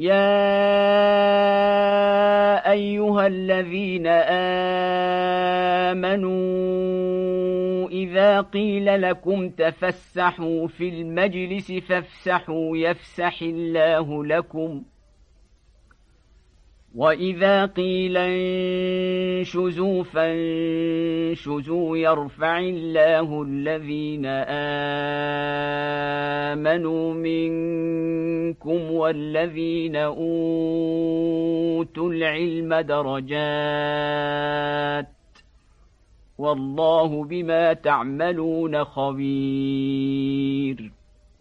يا ايها الذين امنوا اذا قيل لكم تفسحوا في المجلس فافسحوا يفسح الله لكم واذا قيل انشزوا فانشزوا يرفع الله الذين امنوا منكم والذين أوتوا العلم درجات والله بما تعملون خبير.